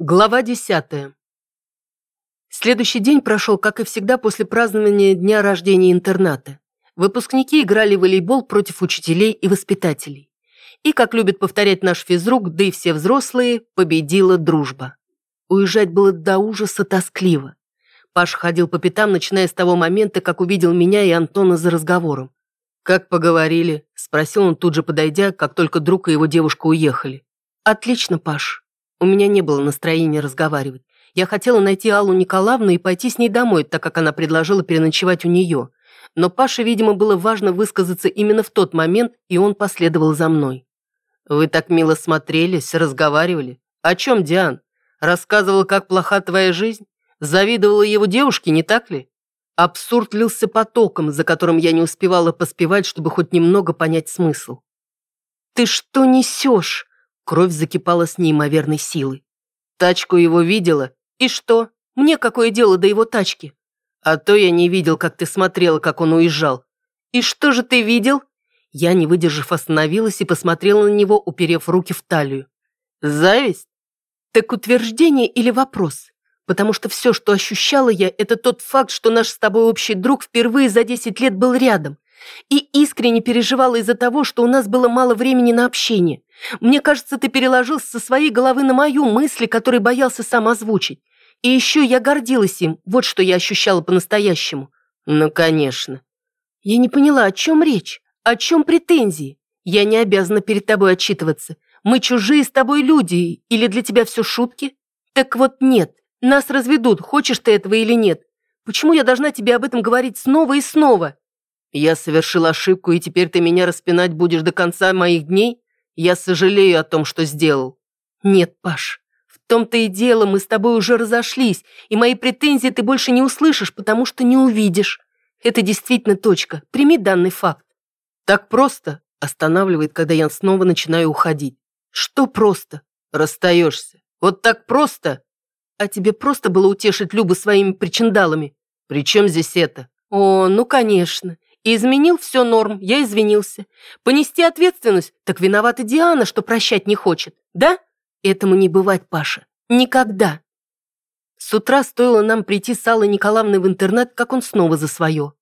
Глава десятая. Следующий день прошел, как и всегда, после празднования дня рождения интерната. Выпускники играли в волейбол против учителей и воспитателей. И, как любит повторять наш физрук, да и все взрослые, победила дружба. Уезжать было до ужаса тоскливо. Паш ходил по пятам, начиная с того момента, как увидел меня и Антона за разговором. «Как поговорили?» – спросил он тут же, подойдя, как только друг и его девушка уехали. «Отлично, Паш. У меня не было настроения разговаривать. Я хотела найти Аллу Николаевну и пойти с ней домой, так как она предложила переночевать у нее. Но Паше, видимо, было важно высказаться именно в тот момент, и он последовал за мной. «Вы так мило смотрелись, разговаривали. О чем, Диан? Рассказывал, как плоха твоя жизнь? Завидовала его девушке, не так ли?» Абсурд лился потоком, за которым я не успевала поспевать, чтобы хоть немного понять смысл. «Ты что несешь?» Кровь закипала с неимоверной силой. Тачку его видела. И что? Мне какое дело до его тачки? А то я не видел, как ты смотрела, как он уезжал. И что же ты видел? Я, не выдержав, остановилась и посмотрела на него, уперев руки в талию. Зависть? Так утверждение или вопрос? Потому что все, что ощущала я, это тот факт, что наш с тобой общий друг впервые за 10 лет был рядом. И искренне переживала из-за того, что у нас было мало времени на общение. Мне кажется, ты переложил со своей головы на мою мысли, которые боялся сам озвучить. И еще я гордилась им, вот что я ощущала по-настоящему. Ну, конечно. Я не поняла, о чем речь, о чем претензии. Я не обязана перед тобой отчитываться. Мы чужие с тобой люди, или для тебя все шутки? Так вот нет, нас разведут, хочешь ты этого или нет. Почему я должна тебе об этом говорить снова и снова? Я совершил ошибку, и теперь ты меня распинать будешь до конца моих дней? Я сожалею о том, что сделал. Нет, Паш, в том-то и дело, мы с тобой уже разошлись, и мои претензии ты больше не услышишь, потому что не увидишь. Это действительно точка. Прими данный факт. Так просто останавливает, когда я снова начинаю уходить. Что просто? Расстаешься. Вот так просто? А тебе просто было утешить Любу своими причиндалами? При чем здесь это? О, ну конечно. И изменил все норм, я извинился. Понести ответственность, так виновата Диана, что прощать не хочет, да? Этому не бывать, Паша. Никогда. С утра стоило нам прийти с Аллой Николаевной в интернет, как он снова за свое.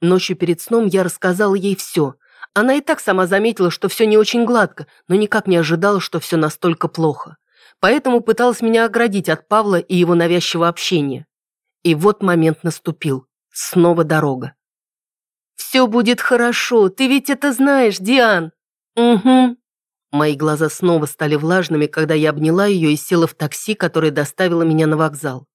Ночью перед сном я рассказала ей все. Она и так сама заметила, что все не очень гладко, но никак не ожидала, что все настолько плохо. Поэтому пыталась меня оградить от Павла и его навязчивого общения. И вот момент наступил. Снова дорога. «Все будет хорошо, ты ведь это знаешь, Диан!» «Угу». Мои глаза снова стали влажными, когда я обняла ее и села в такси, которое доставило меня на вокзал.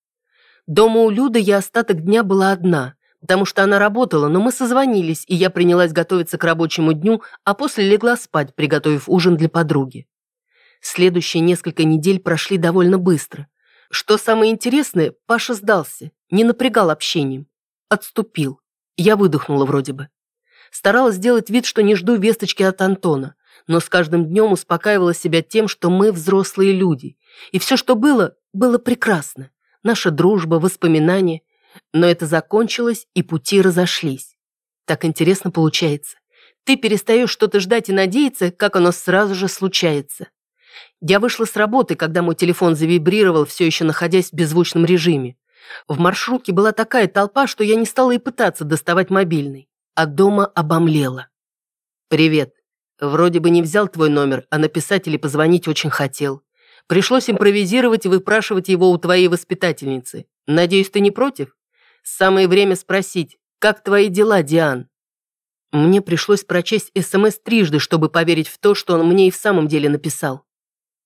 Дома у Люды я остаток дня была одна, потому что она работала, но мы созвонились, и я принялась готовиться к рабочему дню, а после легла спать, приготовив ужин для подруги. Следующие несколько недель прошли довольно быстро. Что самое интересное, Паша сдался, не напрягал общением. Отступил. Я выдохнула вроде бы. Старалась сделать вид, что не жду весточки от Антона, но с каждым днем успокаивала себя тем, что мы взрослые люди. И все, что было, было прекрасно. Наша дружба, воспоминания. Но это закончилось, и пути разошлись. Так интересно получается. Ты перестаешь что-то ждать и надеяться, как оно сразу же случается. Я вышла с работы, когда мой телефон завибрировал, все еще находясь в беззвучном режиме. В маршрутке была такая толпа, что я не стала и пытаться доставать мобильный, а дома обомлела. «Привет. Вроде бы не взял твой номер, а написать или позвонить очень хотел. Пришлось импровизировать и выпрашивать его у твоей воспитательницы. Надеюсь, ты не против? Самое время спросить, как твои дела, Диан?» Мне пришлось прочесть СМС трижды, чтобы поверить в то, что он мне и в самом деле написал.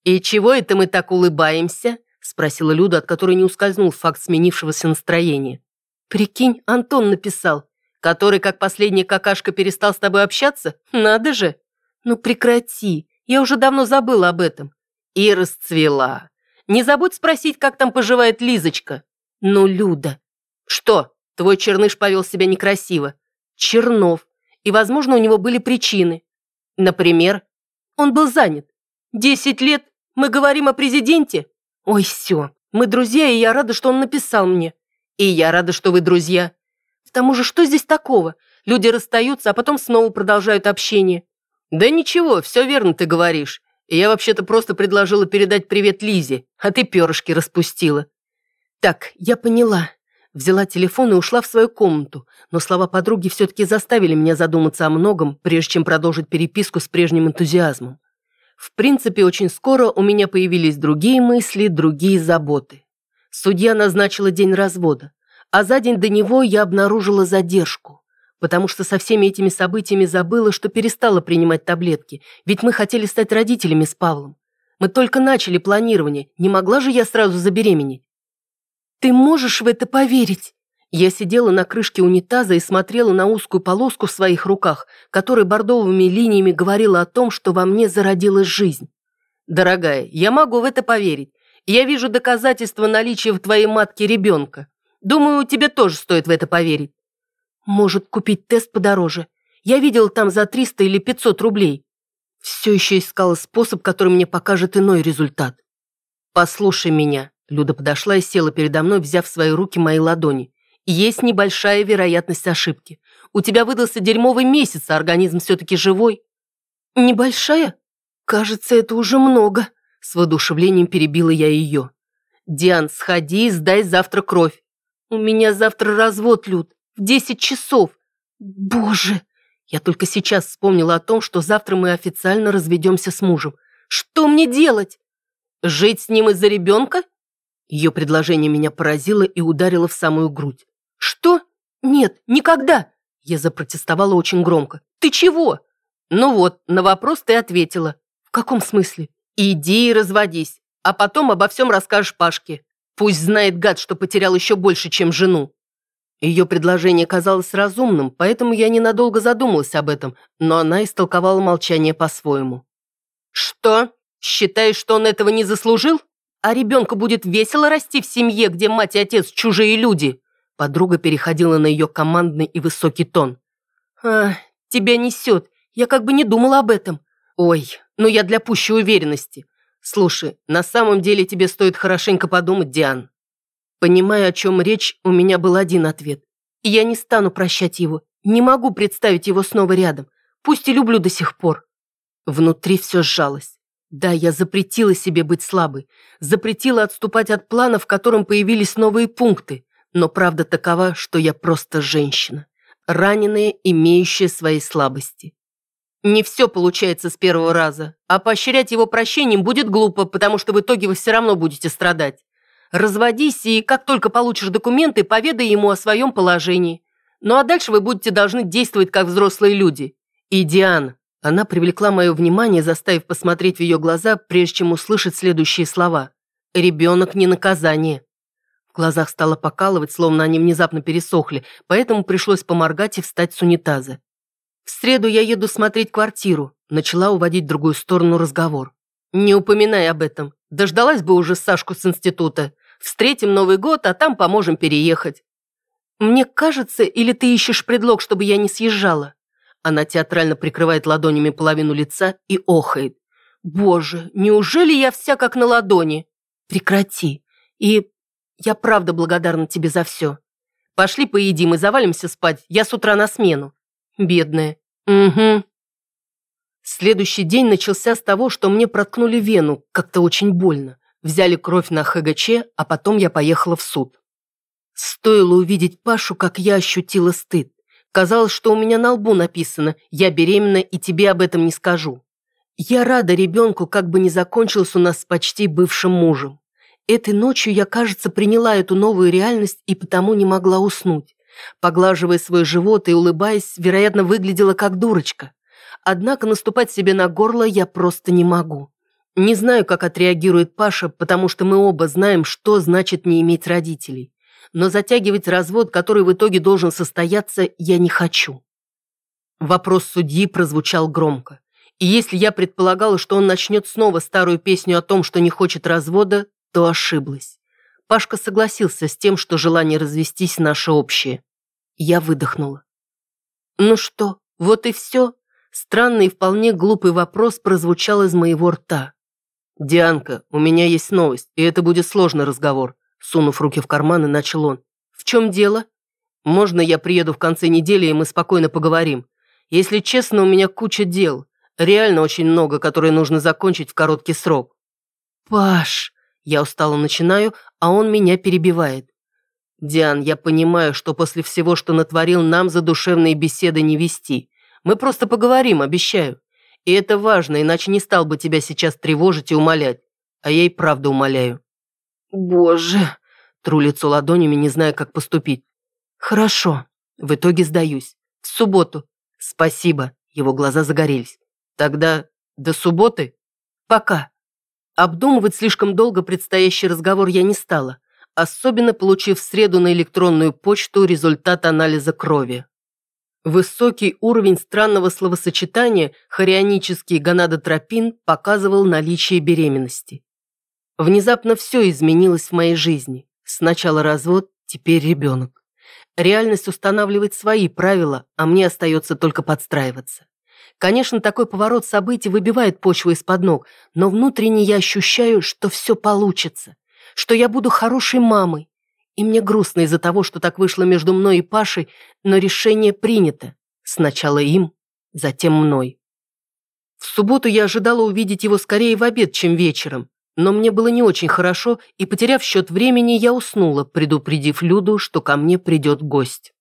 «И чего это мы так улыбаемся?» Спросила Люда, от которой не ускользнул факт сменившегося настроения. «Прикинь, Антон написал, который, как последняя какашка, перестал с тобой общаться? Надо же! Ну прекрати, я уже давно забыла об этом». И расцвела. «Не забудь спросить, как там поживает Лизочка». «Ну, Люда». «Что, твой черныш повел себя некрасиво?» «Чернов. И, возможно, у него были причины. Например, он был занят. Десять лет мы говорим о президенте?» «Ой, все. Мы друзья, и я рада, что он написал мне. И я рада, что вы друзья. К тому же, что здесь такого? Люди расстаются, а потом снова продолжают общение». «Да ничего, все верно ты говоришь. Я вообще-то просто предложила передать привет Лизе, а ты перышки распустила. Так, я поняла. Взяла телефон и ушла в свою комнату, но слова подруги все-таки заставили меня задуматься о многом, прежде чем продолжить переписку с прежним энтузиазмом. В принципе, очень скоро у меня появились другие мысли, другие заботы. Судья назначила день развода, а за день до него я обнаружила задержку, потому что со всеми этими событиями забыла, что перестала принимать таблетки, ведь мы хотели стать родителями с Павлом. Мы только начали планирование, не могла же я сразу забеременеть. «Ты можешь в это поверить?» Я сидела на крышке унитаза и смотрела на узкую полоску в своих руках, которая бордовыми линиями говорила о том, что во мне зародилась жизнь. «Дорогая, я могу в это поверить. Я вижу доказательства наличия в твоей матке ребенка. Думаю, тебе тоже стоит в это поверить». «Может, купить тест подороже? Я видела там за 300 или 500 рублей». Все еще искала способ, который мне покажет иной результат. «Послушай меня», Люда подошла и села передо мной, взяв в свои руки мои ладони. «Есть небольшая вероятность ошибки. У тебя выдался дерьмовый месяц, а организм все-таки живой». «Небольшая? Кажется, это уже много», — с воодушевлением перебила я ее. «Диан, сходи и сдай завтра кровь. У меня завтра развод, Люд, в десять часов. Боже!» Я только сейчас вспомнила о том, что завтра мы официально разведемся с мужем. «Что мне делать? Жить с ним из-за ребенка?» Ее предложение меня поразило и ударило в самую грудь. «Что? Нет, никогда!» Я запротестовала очень громко. «Ты чего?» «Ну вот, на вопрос ты ответила». «В каком смысле?» «Иди и разводись, а потом обо всем расскажешь Пашке. Пусть знает гад, что потерял еще больше, чем жену». Ее предложение казалось разумным, поэтому я ненадолго задумалась об этом, но она истолковала молчание по-своему. «Что? Считаешь, что он этого не заслужил?» А ребенку будет весело расти в семье, где мать и отец чужие люди. Подруга переходила на ее командный и высокий тон. «А, тебя несет. Я как бы не думала об этом. Ой, ну я для пущей уверенности. Слушай, на самом деле тебе стоит хорошенько подумать, Диан». Понимая, о чем речь, у меня был один ответ. И я не стану прощать его. Не могу представить его снова рядом. Пусть и люблю до сих пор. Внутри все сжалось. Да, я запретила себе быть слабой, запретила отступать от плана, в котором появились новые пункты, но правда такова, что я просто женщина, раненая, имеющая свои слабости. Не все получается с первого раза, а поощрять его прощением будет глупо, потому что в итоге вы все равно будете страдать. Разводись, и как только получишь документы, поведай ему о своем положении. Ну а дальше вы будете должны действовать как взрослые люди. И Диана, она привлекла мое внимание, заставив посмотреть в ее глаза, прежде чем услышать следующие слова. «Ребенок не наказание». В глазах стало покалывать, словно они внезапно пересохли, поэтому пришлось поморгать и встать с унитаза. «В среду я еду смотреть квартиру», начала уводить в другую сторону разговор. «Не упоминай об этом. Дождалась бы уже Сашку с института. Встретим Новый год, а там поможем переехать». «Мне кажется, или ты ищешь предлог, чтобы я не съезжала?» Она театрально прикрывает ладонями половину лица и охает. «Боже, неужели я вся как на ладони?» «Прекрати. И я правда благодарна тебе за все. Пошли поедим и завалимся спать. Я с утра на смену». «Бедная». «Угу». Следующий день начался с того, что мне проткнули вену, как-то очень больно. Взяли кровь на ХГЧ, а потом я поехала в суд. Стоило увидеть Пашу, как я ощутила стыд. Казалось, что у меня на лбу написано «Я беременна и тебе об этом не скажу». Я рада ребенку, как бы не закончился у нас с почти бывшим мужем. Этой ночью я, кажется, приняла эту новую реальность и потому не могла уснуть. Поглаживая свой живот и улыбаясь, вероятно, выглядела как дурочка. Однако наступать себе на горло я просто не могу. Не знаю, как отреагирует Паша, потому что мы оба знаем, что значит не иметь родителей но затягивать развод, который в итоге должен состояться, я не хочу. Вопрос судьи прозвучал громко. И если я предполагала, что он начнет снова старую песню о том, что не хочет развода, то ошиблась. Пашка согласился с тем, что желание развестись наше общее. Я выдохнула. «Ну что, вот и все?» Странный и вполне глупый вопрос прозвучал из моего рта. «Дианка, у меня есть новость, и это будет сложный разговор. Сунув руки в карманы, начал он. «В чем дело? Можно я приеду в конце недели, и мы спокойно поговорим? Если честно, у меня куча дел. Реально очень много, которые нужно закончить в короткий срок. Паш, я устало начинаю, а он меня перебивает. Диан, я понимаю, что после всего, что натворил, нам задушевные беседы не вести. Мы просто поговорим, обещаю. И это важно, иначе не стал бы тебя сейчас тревожить и умолять. А я и правда умоляю. Боже, тру лицо ладонями, не зная, как поступить. Хорошо. В итоге сдаюсь. В субботу. Спасибо. Его глаза загорелись. Тогда до субботы? Пока. Обдумывать слишком долго предстоящий разговор я не стала, особенно получив в среду на электронную почту результат анализа крови. Высокий уровень странного словосочетания хорионический гонадотропин показывал наличие беременности. Внезапно все изменилось в моей жизни. Сначала развод, теперь ребенок. Реальность устанавливает свои правила, а мне остается только подстраиваться. Конечно, такой поворот событий выбивает почву из-под ног, но внутренне я ощущаю, что все получится, что я буду хорошей мамой. И мне грустно из-за того, что так вышло между мной и Пашей, но решение принято. Сначала им, затем мной. В субботу я ожидала увидеть его скорее в обед, чем вечером, но мне было не очень хорошо, и, потеряв счет времени, я уснула, предупредив Люду, что ко мне придет гость.